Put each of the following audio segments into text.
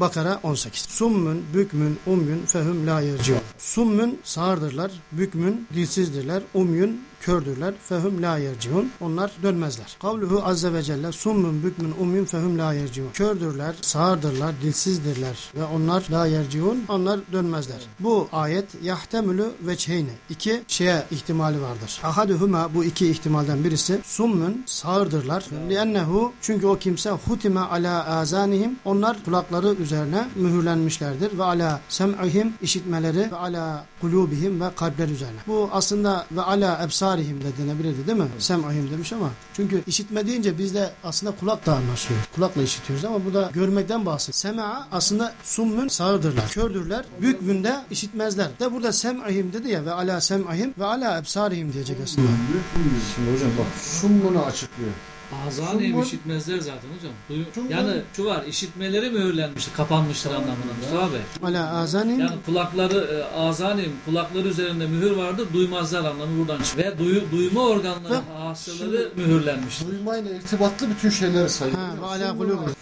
Bakara 18. Summun, bükmün, umyun, fehum la yerciun. Summun sağırdırlar, bükmün dilsizdirler, umyun kördürler. Fehum la yerciun. Onlar dönmezler. Kavluhu azze ve celle summun, bükmün, umyun, fehum la yerciun. Kördürler, sağırdırlar, dilsizdirler ve onlar la yerciun. Onlar dönmezler. Bu ayet yahtemülü veçheyni. İki şeye ihtimali vardır. Ahaduhuma bu iki ihtimalden birisi summun sağırdırlar. Liennehu çünkü o kimse hutime ala azanihim onlar kulakları üzerine mühürlenmişlerdir ve ala sem'ihim işitmeleri ve ala kulubihim ve kalpler üzerine. Bu aslında ve ala ebsarihim de denebilirdi değil mi? Sem'ihim demiş ama çünkü işitme deyince bizde aslında kulak da anlaşılıyor. Kulakla işitiyoruz ama bu da görmekten bahsediyor. Sem'a aslında summun sağırdırlar. Kördürler. Bükmünde işitmezler. De burada sem'ihim dedi ya ve ala sem'ihim ve ala ebsarihim diyecek aslında. Şimdi hocam bak summunu açıklıyor. Summun- işitmezler zaten hocam. Duyu- yani şu var işitmeleri mühürlenmiştir, kapanmıştır anlamında Mustafa Bey. Ala Yani kulakları, e, azanim, kulakları üzerinde mühür vardır, duymazlar anlamı buradan çıkıyor. Ve duyu, duyma organları, hasıları mühürlenmiştir. Duymayla irtibatlı bütün şeyleri sayıyor. Ha, ve ala.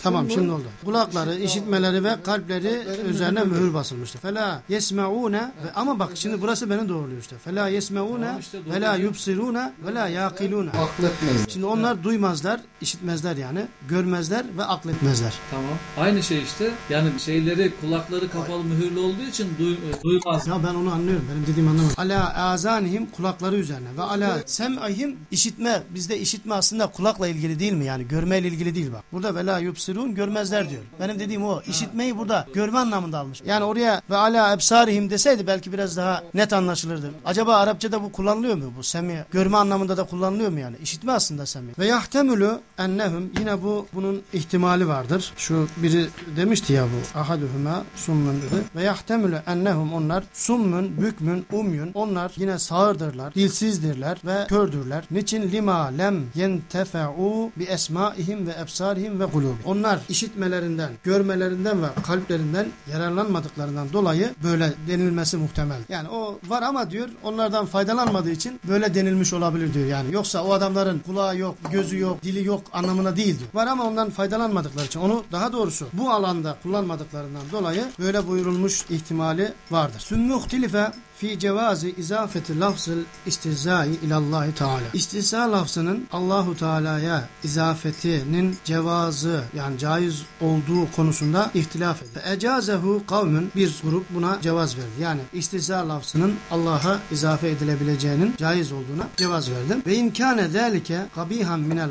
Tamam şimdi oldu. Kulakları, işitmeleri ve kalpleri üzerine mühür basılmıştır. Fela yesmeune ve ama bak şimdi burası beni doğruluyor işte. Fela yesmeune ve la yubsirune ve la yaqilune. Akletmez. Şimdi onlar duymazlar, işitmezler yani, görmezler ve akletmezler. Tamam. Aynı şey işte. Yani şeyleri, kulakları kapalı mühürlü olduğu için duy, e, duymaz. Ya ben onu anlıyorum. Benim dediğimi anlamadım. Ala azanihim kulakları üzerine ve ala sem'ihim işitme. Bizde işitme aslında kulakla ilgili değil mi? Yani görmeyle ilgili değil bak. Burada ve la yubsirun görmezler diyor. Benim dediğim o. İşitmeyi burada görme anlamında almış. Yani oraya ve ala ebsarihim deseydi belki biraz daha net anlaşılırdı. Acaba Arapçada bu kullanılıyor mu bu semi? Görme anlamında da kullanılıyor mu yani? İşitme aslında semi. Ve yahtemülü ennehum yine bu bunun ihtimali vardır. Şu biri demişti ya bu ahaduhuma summun dedi. Ve yahtemülü ennehum onlar summun, bükmün, umyun. Onlar yine sağırdırlar, dilsizdirler ve kördürler. Niçin lima lem yentefe'u bi esmaihim ve ebsarihim ve kulubi. Onlar işitmelerinden, görmelerinden ve kalplerinden yararlanmadıklarından dolayı böyle denilmesi muhtemel. Yani o var ama diyor onlardan faydalanmadığı için böyle denilmiş olabilir diyor yani. Yoksa o adamların kulağı yok, gözü yok, dili yok anlamına değil diyor. Var ama ondan faydalanmadıkları için onu daha doğrusu bu alanda kullanmadıklarından dolayı böyle buyurulmuş ihtimali vardır. Sümmü ihtilife fi cevazi izafeti lafzıl istihzai ilallahi teala. İstihza lafzının Allahu Teala'ya izafetinin cevazı yani caiz olduğu konusunda ihtilaf edilir. Ecazehu kavmün bir grup buna cevaz verdi. Yani istihza lafzının Allah'a izafe edilebileceğinin caiz olduğuna cevaz verdi. Ve imkane zelike kabihan minel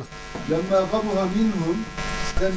Lemma kabuha minhum sen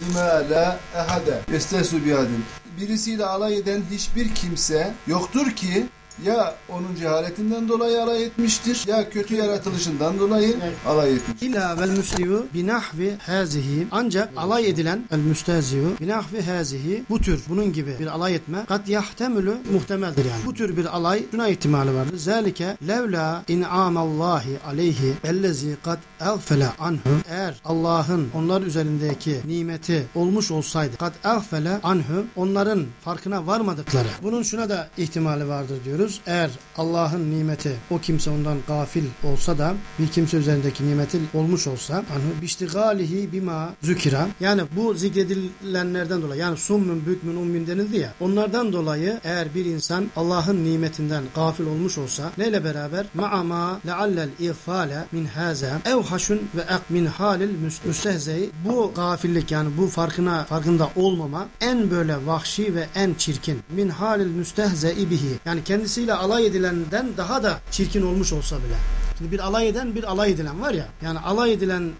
bima la ehade. Estehsu bihadin. Birisiyle alay eden hiçbir kimse yoktur ki ya onun cehaletinden dolayı alay etmiştir ya kötü yaratılışından dolayı Evet. alay etmiştir. İlla vel müsliyu binahvi hazihi ancak alay edilen el müstehziyu binahvi hazihi bu tür bunun gibi bir alay etme kat yahtemülü muhtemeldir yani. Bu tür bir alay şuna ihtimali vardır. Zalike levla in'amallahi aleyhi ellezi kad elfele anhu eğer Allah'ın onlar üzerindeki nimeti olmuş olsaydı kad elfele anhu onların farkına varmadıkları bunun şuna da ihtimali vardır diyoruz. Eğer Allah'ın nimeti o kimse ondan gafil olsa da bir kimse üzerindeki nimeti olmuş olsa anhu biştigalihi bima zükira. Yani bu zikredilenlerden dolayı yani summun bükmün ummin denildi ya onlardan dolayı eğer bir insan Allah'ın nimetinden gafil olmuş olsa neyle beraber? Ma'ama leallel ihfale min haza evhaşun ve ek min halil müs- müstehzeyi. Bu gafillik yani bu farkına farkında olmama en böyle vahşi ve en çirkin. Min halil müstehzei bihi. Yani kendisiyle alay edilenden daha da çirkin olmuş olsa bile Şimdi bir alay eden bir alay edilen var ya. Yani alay edilen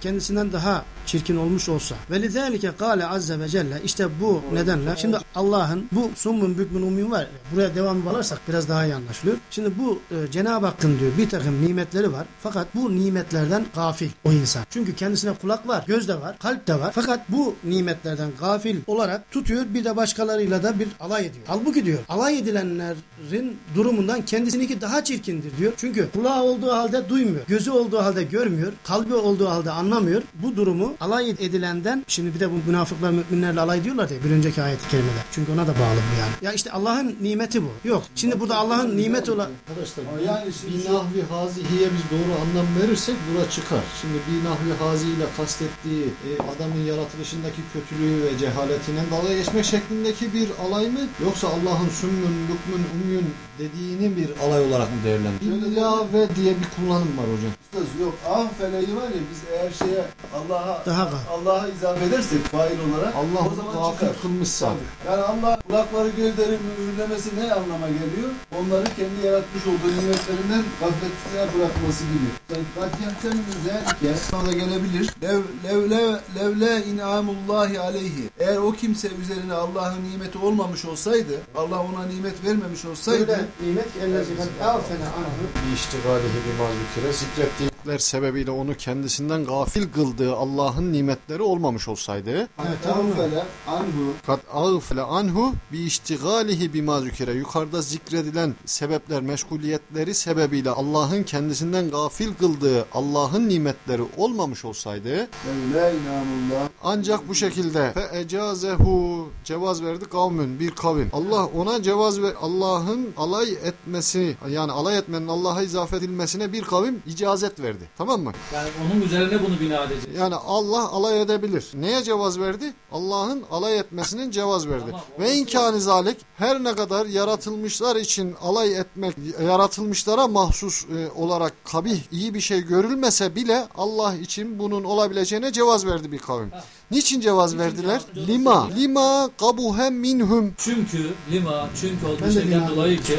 kendisinden daha çirkin olmuş olsa. Ve lizelike kâle azze ve celle işte bu nedenle şimdi Allah'ın bu summun bükmün ummin var. ya, Buraya devam bağlarsak biraz daha iyi anlaşılıyor. Şimdi bu e, Cenab-ı Hakk'ın diyor bir takım nimetleri var. Fakat bu nimetlerden gafil o insan. Çünkü kendisine kulak var, göz de var, kalp de var. Fakat bu nimetlerden gafil olarak tutuyor bir de başkalarıyla da bir alay ediyor. Halbuki diyor alay edilenlerin durumundan kendisininki daha çirkindir diyor. Çünkü kulağı olduğu halde duymuyor, gözü olduğu halde görmüyor, kalbi olduğu halde anlamıyor. Bu durumu alay edilenden şimdi bir de bu münafıklar müminlerle alay ediyorlar ya bir önceki ayet-i kerimede. Çünkü ona da bağlı bu yani. Ya işte Allah'ın nimeti bu. Yok. Şimdi burada Allah'ın nimeti olan Arkadaşlar yani şimdi bir nahvi hazihiye biz doğru anlam verirsek bura çıkar. Şimdi bir nahvi haziyle kastettiği e, adamın yaratılışındaki kötülüğü ve cehaletine dalga geçmek şeklindeki bir alay mı? Yoksa Allah'ın sümmün, lükmün, umyun dediğini bir alay olarak mı değerlendiriyor? İlla ve diye bir kullanım var hocam. Yok ah feleği var ya biz eğer şeye Allah'a Daha var. Allah'a izafe edersek fail olarak o Allah'ı zaman gafil çıkar. kılmışsa. Yani Allah kulakları gözleri mühürlemesi ne anlama geliyor? Onları kendi yaratmış olduğu nimetlerinden gafletine bırakması gibi. Yani Fatiha'ten güzelke sana da gelebilir. Lev, lev, lev, levle inamullahi aleyhi. Eğer o kimse üzerine Allah'ın nimeti olmamış olsaydı, Allah ona nimet vermemiş olsaydı, nimet ellezi kad afene anhu bir iştigalihi bir mazikire zikrettikler sebebiyle onu kendisinden gafil kıldığı Allah'ın nimetleri olmamış olsaydı Evet, tamam. Fele anhu. Kat ağfle anhu bi iştigalihi bi mazikire yukarıda zikredilen sebepler meşguliyetleri sebebiyle Allah'ın kendisinden gafil kıldığı Allah'ın nimetleri olmamış olsaydı ancak bu şekilde fe ecazehu cevaz verdi kavmün bir kavim. Allah ona cevaz ve Allah'ın alay etmesi yani alay etmenin Allah'a izafe edilmesine bir kavim icazet verdi. Tamam mı? Yani onun üzerine bunu bina edeceğiz. Yani Allah alay edebilir. Neye cevaz verdi? Allah'ın alay etmesinin cevaz verdi. Ama Ve imkanı zalik her ne kadar yaratılmışlar için alay etmek yaratılmışlara mahsus e, olarak kabih iyi bir şey görülmese bile Allah için bunun olabileceğine cevaz verdi bir kavim. Ha. Niçin cevaz Niçin verdiler? cevaz- Lima. Lima kabuhem minhum. Çünkü lima çünkü olduğu şeyden dolayı ki.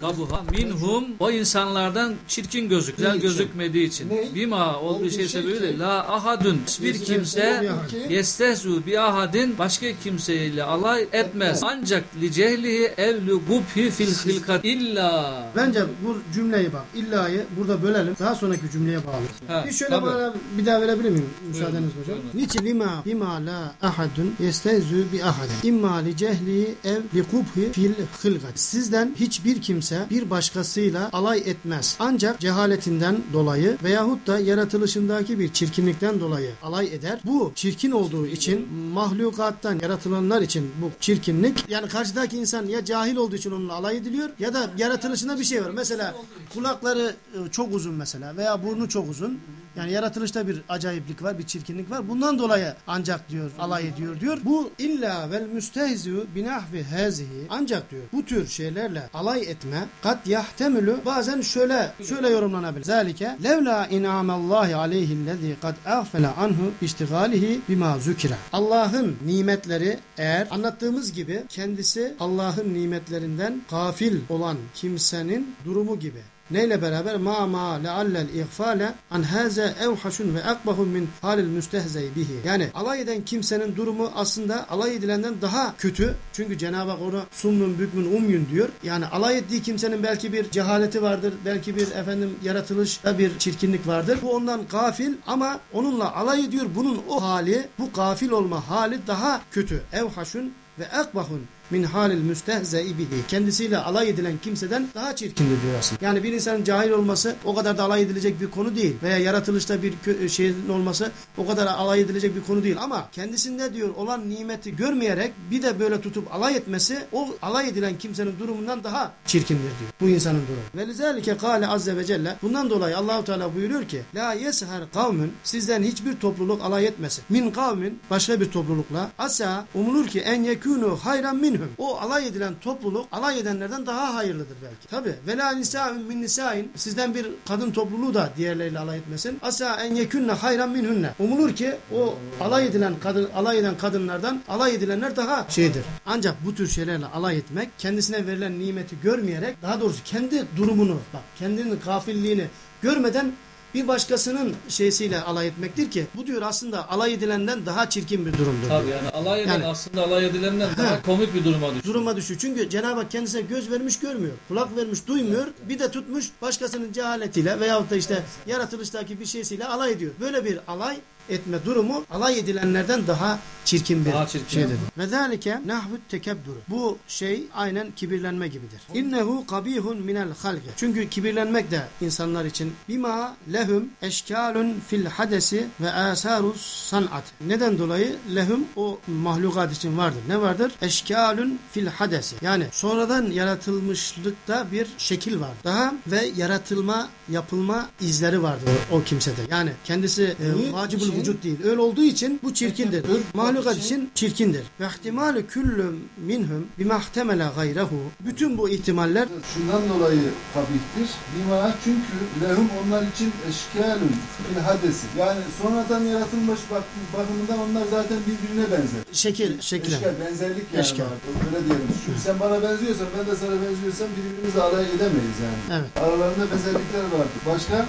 Kabuha minhum o insanlardan çirkin gözük, güzel gözükmediği için. Ne? Bima olduğu şey şey sebebiyle la ahadun bir kimse Ki- yestehzu bi ahadin başka kimseyle alay etmez. Ancak li cehlihi ev li gubhi fil hilkat illa. Bence bu cümleyi bak illa'yı burada bölelim. Daha sonraki cümleye bağlı. Ha, Bir şöyle bana bir daha verebilir miyim müsaadenizle Buyurun, hocam? Niçin lima bima la ahadun yestezü bi ahadin. İmma li cehli ev li kubhi fil hılgat. Sizden hiçbir kimse bir başkasıyla alay etmez. Ancak cehaletinden dolayı veyahut da yaratılışındaki bir çirkinlikten dolayı alay eder. Bu çirkin olduğu için mahlukattan yaratılanlar için bu çirkinlik yani karşıdaki insan ya cahil olduğu için onunla alay ediliyor ya da yaratılışında bir şey var. Mesela kulakları e, çok uzun mesela veya burnu çok uzun. Yani yaratılışta bir acayiplik var, bir çirkinlik var. Bundan dolayı ancak diyor alay ediyor diyor. Bu illa vel müstehziu binahvi hazihi ancak diyor bu tür şeylerle alay etme kat yahtemülü bazen şöyle şöyle yorumlanabilir. Zalike levla inamallahi aleyhillezî kad ahfele anhu iştigalihi bima zükire. Allah'ın nimetleri eğer anlattığımız gibi kendisi Allah'ın nimetlerinden gafil olan kimsenin durumu gibi. Neyle beraber ma ma leallel ihfale an haza evhaşun ve akbahun min halil müstehzey bihi. Yani alay eden kimsenin durumu aslında alay edilenden daha kötü. Çünkü Cenab-ı Hak onu summun bükmün umyun diyor. Yani alay ettiği kimsenin belki bir cehaleti vardır. Belki bir efendim yaratılışta bir çirkinlik vardır. Bu ondan gafil ama onunla alay ediyor. Bunun o hali bu gafil olma hali daha kötü. Evhaşun ve akbahun min halil müstehzei bihi. Kendisiyle alay edilen kimseden daha çirkindir diyor aslında. Yani bir insanın cahil olması o kadar da alay edilecek bir konu değil. Veya yaratılışta bir şeyin olması o kadar alay edilecek bir konu değil. Ama kendisinde diyor olan nimeti görmeyerek bir de böyle tutup alay etmesi o alay edilen kimsenin durumundan daha çirkindir diyor. Bu insanın durumu. Ve lizalike kâle azze ve celle bundan dolayı Allahu Teala buyuruyor ki La yeshar kavmün sizden hiçbir topluluk alay etmesin. Min kavmin başka bir toplulukla asa umulur ki en yekûnû hayran minhum. O alay edilen topluluk alay edenlerden daha hayırlıdır belki. Tabi. Ve la nisâün min nisâin sizden bir kadın topluluğu da diğerleriyle alay etmesin. Asa en yekûnne hayran minhunne. Umulur ki o alay edilen kadın alay eden kadınlardan alay edilenler daha şeydir. Ancak bu tür şeylerle alay etmek kendisine verilen nimeti görmeyerek daha doğrusu kendi durumunu bak kendinin gafilliğini görmeden bir başkasının şeysiyle alay etmektir ki bu diyor aslında alay edilenden daha çirkin bir durumdur. Tabii yani alay eden Yani- aslında alay edilenden daha komik bir duruma düşüyor. Duruma düşüyor. Çünkü Cenab-ı Hak kendisine göz vermiş görmüyor. Kulak vermiş duymuyor. Bir de tutmuş başkasının cehaletiyle veyahut da işte yaratılıştaki bir şeysiyle alay ediyor. Böyle bir alay etme durumu alay edilenlerden daha çirkin bir Daha çirkin. şeydir. Ve zalike nahvu tekebbür. Bu şey aynen kibirlenme gibidir. İnnehu kabihun minel halqi. Çünkü kibirlenmek de insanlar için bima lehum eşkalun fil hadesi ve asarus sanat. Neden dolayı lehum o mahlukat için vardır. Ne vardır? Eşkalun fil hadesi. Yani sonradan yaratılmışlıkta bir şekil var. Daha ve yaratılma, yapılma izleri vardır o, kimsede. Yani kendisi e, için- vücut değil. Öyle olduğu için bu çirkindir. Mahlukat için- için çirkindir. Ve ihtimalu küllü minhum bimahtemele gayrehu. Bütün bu ihtimaller Şundan dolayı kabihtir. Bima çünkü lehum onlar için eşkalun fil hadesi. Yani sonradan yaratılmış bak, bakımından onlar zaten birbirine benzer. şekil, şeklen. Eşkal, benzerlik yani Eşkal. var. Öyle diyelim. Çünkü sen bana benziyorsan ben de sana benziyorsam birbirimizle alay edemeyiz yani. Evet. Aralarında benzerlikler vardır. Başka?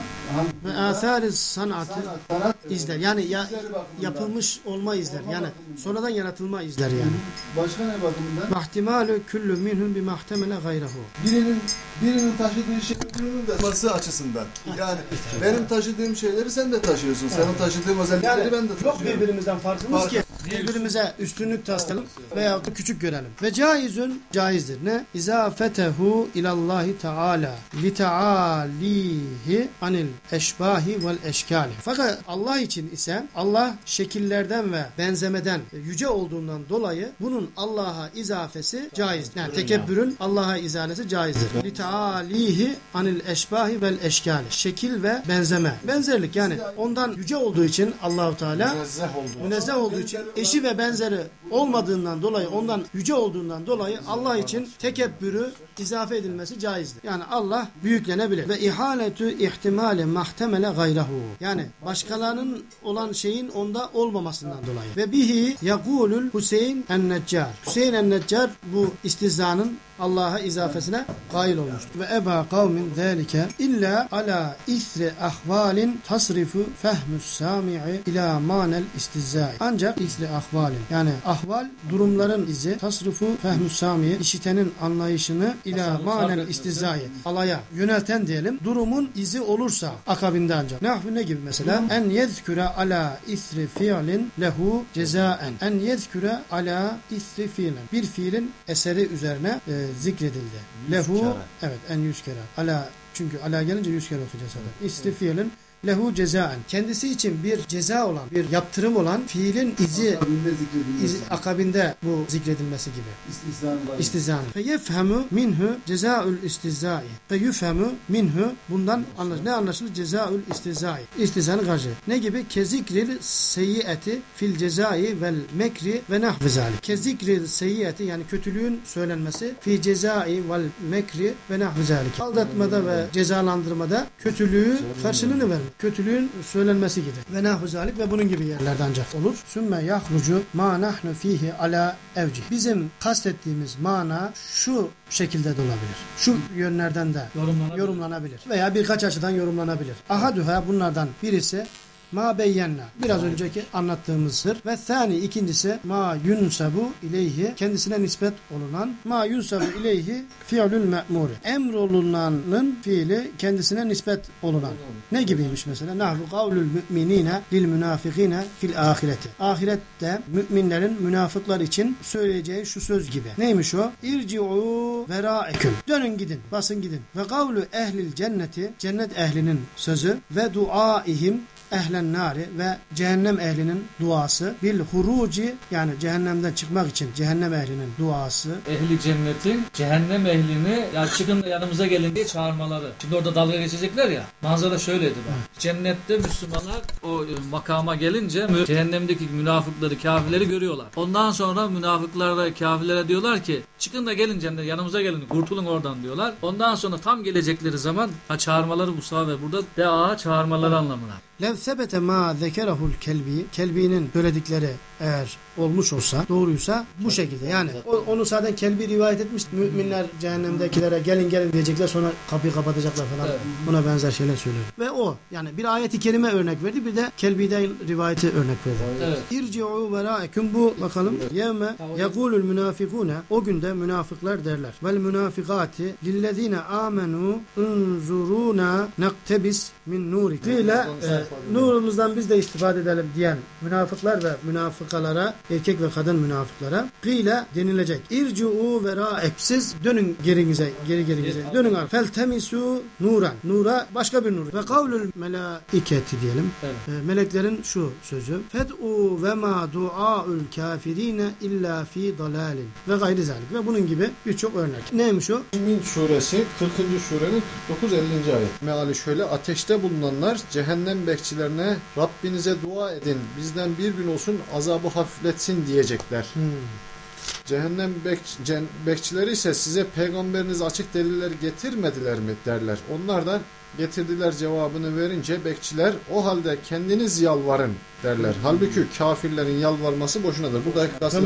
Ve athari sanatı sanat, sanat izler. Yani ya, yapılmış olma izler. Olma Yani bakımından. sonradan yaratılma izler yani. Başka ne bakımından? Mahtimalu küllü minhum bimahtemele gayrehu. Birinin birinin taşıdığı şey öbürünün de açısından. Yani benim taşıdığım şeyleri sen de taşıyorsun. Senin taşıdığın özellikleri ben de yok taşıyorum. birbirimizden farkımız Fark- ki birbirimize üstünlük taslayalım veya da küçük görelim. Ve caizün caizdir. Ne? İzafetehu ilallahi teala li tealihi anil eşbahi vel eşkali. Fakat Allah için ise Allah şekillerden ve benzemeden yüce olduğundan dolayı bunun Allah'a izafesi caiz. Yani tekebbürün Allah'a izalesi caizdir. Li tealihi anil eşbahi vel eşkali. Şekil ve benzeme. Benzerlik yani ondan yüce olduğu için Allahu Teala münezzeh olduğu için eşi ve benzeri olmadığından dolayı ondan yüce olduğundan dolayı Allah için tekebbürü izafe edilmesi caizdir. Yani Allah büyüklenebilir. Ve ihaletü ihtimali mahtemele gayrehu. Yani başkalarının olan şeyin onda olmamasından dolayı. Ve bihi yagulul Hüseyin en-Neccar. Hüseyin en-Neccar bu istizanın Allah'a izafesine gail olmuştur. Ve eba kavmin zâlike illa ala isri ahvalin tasrifu fehmus sami'i ila manel istizzai. Ancak isri ahvalin yani ahval durumların izi tasrifu fehmus sami'i işitenin anlayışını ila sarf istizzai alaya yönelten diyelim durumun izi olursa akabinde ancak. Nahvi ne gibi mesela? En yezküre ala isri fiilin lehu cezaen. En yezküre ala isri fiilin. Bir fiilin eseri üzerine e, zikredildi. Lehu evet en yüz kere. Ala çünkü ala gelince yüz kere okuyacağız zaten. İsri fiilin lehu cezaen. Kendisi için bir ceza olan, bir yaptırım olan fiilin izi Akabinde izi akabinde bu zikredilmesi gibi. İstizan. Fe yefhemu minhu cezaül istizai. Fe yufhemu minhu bundan anlaş ne anlaşılır? Cezaül istizai. İstizanı karşı. Ne gibi? Kezikril seyyiati fil cezai vel mekri ve nahvi zalik. Kezikril seyyiati yani kötülüğün söylenmesi fi cezai vel mekri ve nahvi zalik. Aldatmada ve cezalandırmada kötülüğü karşılığını vermek. Kötülüğün söylenmesi gibi. Ve nahvi zalik ve bunun gibi yerlerde ancak olur. Sümme yahrucu ma nahnu fihi ala evcih. Bizim kastettiğimiz mana şu şekilde de olabilir. Şu yönlerden de Yorumlanabilir. yorumlanabilir. Veya birkaç açıdan yorumlanabilir. Ahaduha bunlardan birisi ma beyyenna. Biraz önceki anlattığımızdır. Ve thani ikincisi ma yunsabu ileyhi. Kendisine nispet olunan ma yunsabu ileyhi fiilül me'muri. Emrolunanın fiili kendisine nispet olunan. Ne gibiymiş mesela? Nahvu kavlül müminine lil münafikine fil ahireti. Ahirette müminlerin münafıklar için söyleyeceği şu söz gibi. Neymiş o? İrci'u veraeküm. Dönün gidin. Basın gidin. Ve kavlu ehlil cenneti. Cennet ehlinin sözü. Ve duaihim ehlen nari ve cehennem ehlinin duası bil huruci yani cehennemden çıkmak için cehennem ehlinin duası Ehli cennetin cehennem ehlini ya çıkın da yanımıza gelin diye çağırmaları. Şimdi orada dalga geçecekler ya. Manzara şöyleydi bak. Cennette Müslümanlar o e, makama gelince cehennemdeki münafıkları, kafirleri görüyorlar. Ondan sonra münafıklar da kafirlere diyorlar ki çıkın da gelin cennet yanımıza gelin kurtulun oradan diyorlar. Ondan sonra tam gelecekleri zaman ha çağırmaları bu sahabe burada dea çağırmaları anlamına. Lev sebete ma zekerahul kelbi kelbinin söyledikleri eğer olmuş olsa doğruysa bu şekilde yani onu zaten kelbi rivayet etmiş müminler cehennemdekilere gelin gelin diyecekler sonra kapıyı kapatacaklar falan Evet. buna benzer şeyler söylüyor ve o yani bir ayeti kerime örnek verdi bir de kelbiden rivayeti örnek verdi. Evet. İrci'u bu bakalım. Yevme yekulul münafikune o günde münafıklar derler. Vel münafikati lillezine amenu unzuruna naktebis min nuri. Kıyla nurumuzdan biz de istifade edelim diyen münafıklar ve münafıkalara, erkek ve kadın münafıklara kıyle denilecek. İrcu'u ve ra'ek. Siz dönün gerinize, geri gerinize. Dönün al. Feltemisu nuran. Nura başka bir nur. Ve kavlül melaiketi diyelim. Evet. E, meleklerin şu sözü. Fed'u ve ma du'aul kafirine illa fi dalalin. Ve gayri zalik. Ve bunun gibi birçok örnek. Neymiş o? Mümin suresi 40. surenin 49-50. ayet. Meali şöyle ateşte bulunanlar cehennem bekçilerine Rabbinize dua edin bizden bir gün olsun azabı hafifletsin diyecekler. Hmm. Cehennem bek, cen- bekçileri ise size peygamberiniz açık deliller getirmediler mi derler. Onlar da getirdiler cevabını verince bekçiler o halde kendiniz yalvarın derler. Halbuki kafirlerin yalvarması boşunadır. Burada kafirin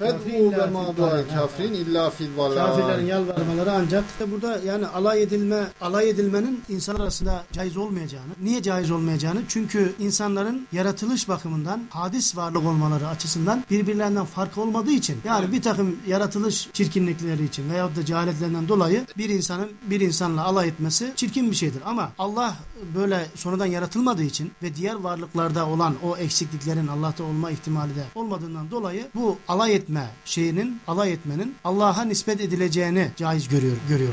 ve illa ma fi dua'l dalal. kafirin illa fil. Kafirlerin yalvarmaları ancak işte burada yani alay edilme alay edilmenin insan arasında caiz olmayacağını. Niye caiz olmayacağını? Çünkü insanların yaratılış bakımından hadis varlık olmaları açısından birbirlerinden farkı olmadığı için yani bir takım yaratılış çirkinlikleri için veyahut da cehaletlerinden dolayı bir insanın bir insanla alay etmesi çirkin bir şeydir. Ama Allah böyle sonradan yaratılmadığı için ve diğer varlıklarda olan o eksikliklerin Allah'ta olma ihtimali de olmadığından dolayı bu alay etme şeyinin alay etmenin Allah'a nispet edileceğini caiz görüyor görüyorlar.